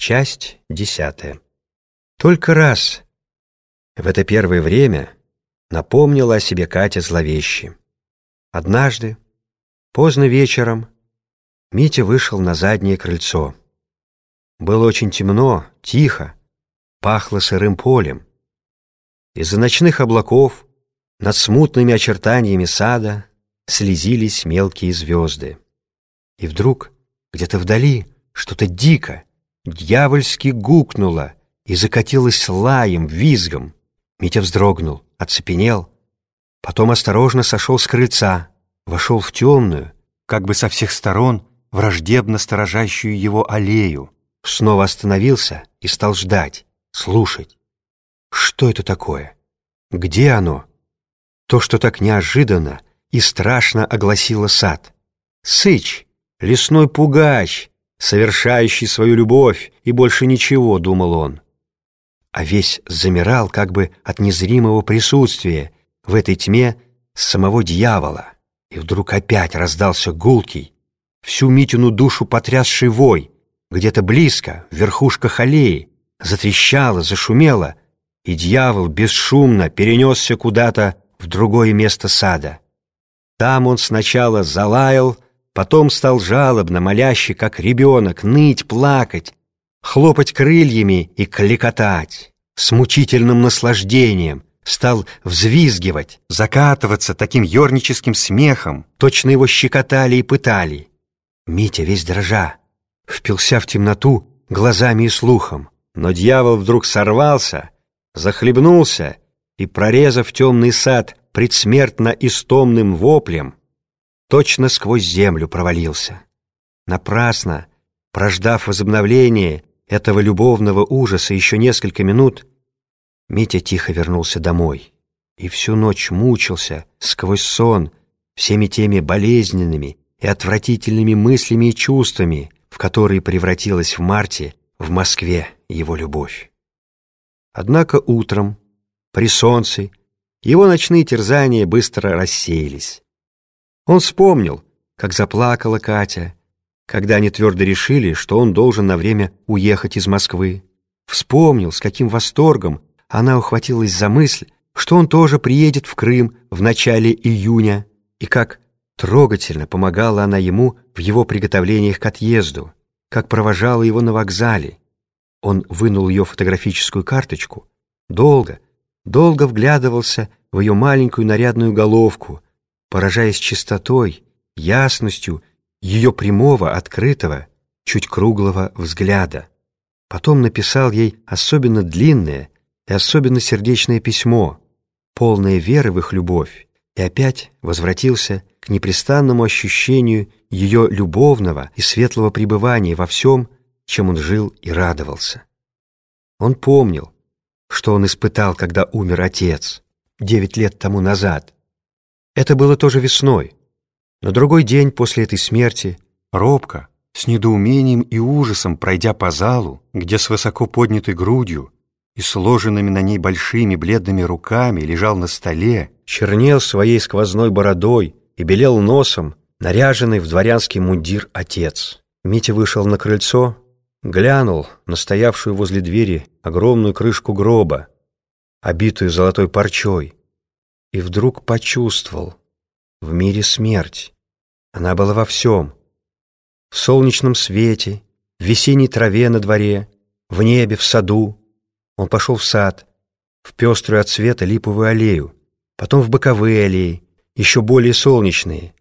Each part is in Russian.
Часть десятая. Только раз в это первое время напомнила о себе Катя зловеще. Однажды, поздно вечером, Митя вышел на заднее крыльцо. Было очень темно, тихо, пахло сырым полем. Из-за ночных облаков над смутными очертаниями сада слезились мелкие звезды. И вдруг где-то вдали что-то дико, дьявольски гукнуло и закатилось лаем, визгом. Митя вздрогнул, оцепенел, потом осторожно сошел с крыльца, вошел в темную, как бы со всех сторон, враждебно сторожащую его аллею, снова остановился и стал ждать, слушать. Что это такое? Где оно? То, что так неожиданно и страшно огласило сад. Сыч, лесной пугач, совершающий свою любовь, и больше ничего, думал он. А весь замирал как бы от незримого присутствия в этой тьме самого дьявола. И вдруг опять раздался гулкий, всю Митину душу потрясший вой, где-то близко, в верхушках аллеи, затрещало, зашумело, и дьявол бесшумно перенесся куда-то в другое место сада. Там он сначала залаял, потом стал жалобно, моляще, как ребенок, ныть, плакать, хлопать крыльями и кликотать, с мучительным наслаждением, стал взвизгивать, закатываться таким ерническим смехом, точно его щекотали и пытали. Митя весь дрожа, впился в темноту глазами и слухом. Но дьявол вдруг сорвался, захлебнулся и, прорезав темный сад предсмертно истомным воплем, точно сквозь землю провалился. Напрасно, прождав возобновление этого любовного ужаса еще несколько минут, Митя тихо вернулся домой и всю ночь мучился сквозь сон всеми теми болезненными и отвратительными мыслями и чувствами, в которые превратилась в марте в Москве его любовь. Однако утром, при солнце, его ночные терзания быстро рассеялись. Он вспомнил, как заплакала Катя, когда они твердо решили, что он должен на время уехать из Москвы. Вспомнил, с каким восторгом она ухватилась за мысль, что он тоже приедет в Крым в начале июня, и как Трогательно помогала она ему в его приготовлениях к отъезду, как провожала его на вокзале. Он вынул ее фотографическую карточку, долго, долго вглядывался в ее маленькую нарядную головку, поражаясь чистотой, ясностью ее прямого, открытого, чуть круглого взгляда. Потом написал ей особенно длинное и особенно сердечное письмо, полное веры в их любовь, и опять возвратился к непрестанному ощущению ее любовного и светлого пребывания во всем, чем он жил и радовался. Он помнил, что он испытал, когда умер отец, девять лет тому назад. Это было тоже весной. На другой день после этой смерти, робко, с недоумением и ужасом пройдя по залу, где с высоко поднятой грудью и сложенными на ней большими бледными руками лежал на столе, чернел своей сквозной бородой и белел носом, наряженный в дворянский мундир отец. Митя вышел на крыльцо, глянул на стоявшую возле двери огромную крышку гроба, обитую золотой парчой, и вдруг почувствовал в мире смерть. Она была во всем. В солнечном свете, в весенней траве на дворе, в небе, в саду. Он пошел в сад, в пеструю от света липовую аллею, потом в боковые аллеи, еще более солнечные.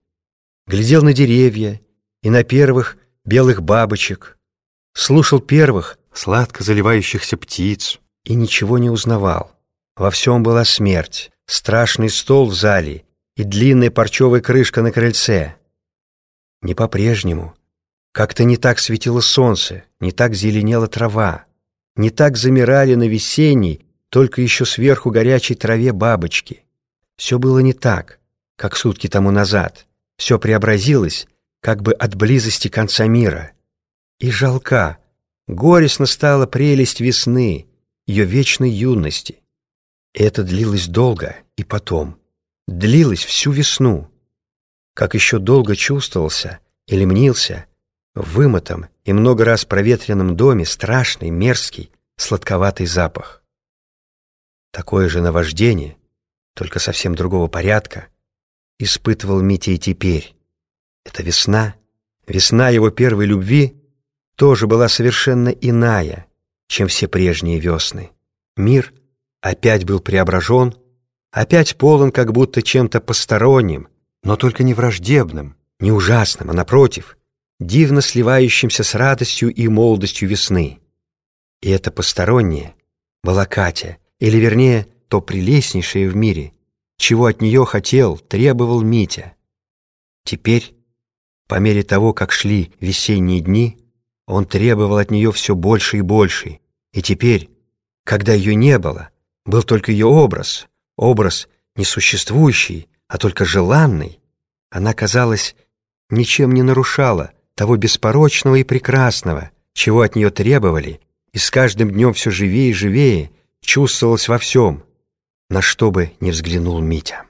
Глядел на деревья и на первых белых бабочек, слушал первых сладко заливающихся птиц и ничего не узнавал. Во всем была смерть, страшный стол в зале и длинная парчевая крышка на крыльце. Не по-прежнему. Как-то не так светило солнце, не так зеленела трава, не так замирали на весенней, только еще сверху горячей траве бабочки. Все было не так как сутки тому назад. Все преобразилось, как бы от близости конца мира. И жалка, горестно стала прелесть весны, ее вечной юности. Это длилось долго и потом. Длилось всю весну. Как еще долго чувствовался или мнился, вымотом и много раз проветренном доме страшный, мерзкий, сладковатый запах. Такое же наваждение, только совсем другого порядка, испытывал Митя и теперь. Эта весна, весна его первой любви, тоже была совершенно иная, чем все прежние весны. Мир опять был преображен, опять полон как будто чем-то посторонним, но только не враждебным, не ужасным, а напротив, дивно сливающимся с радостью и молодостью весны. И это постороннее была Катя, или вернее, то прелестнейшее в мире, чего от нее хотел, требовал Митя. Теперь, по мере того, как шли весенние дни, он требовал от нее все больше и больше, и теперь, когда ее не было, был только ее образ, образ несуществующий, а только желанный, она, казалось, ничем не нарушала того беспорочного и прекрасного, чего от нее требовали, и с каждым днем все живее и живее чувствовалось во всем, на что бы ни взглянул Митя.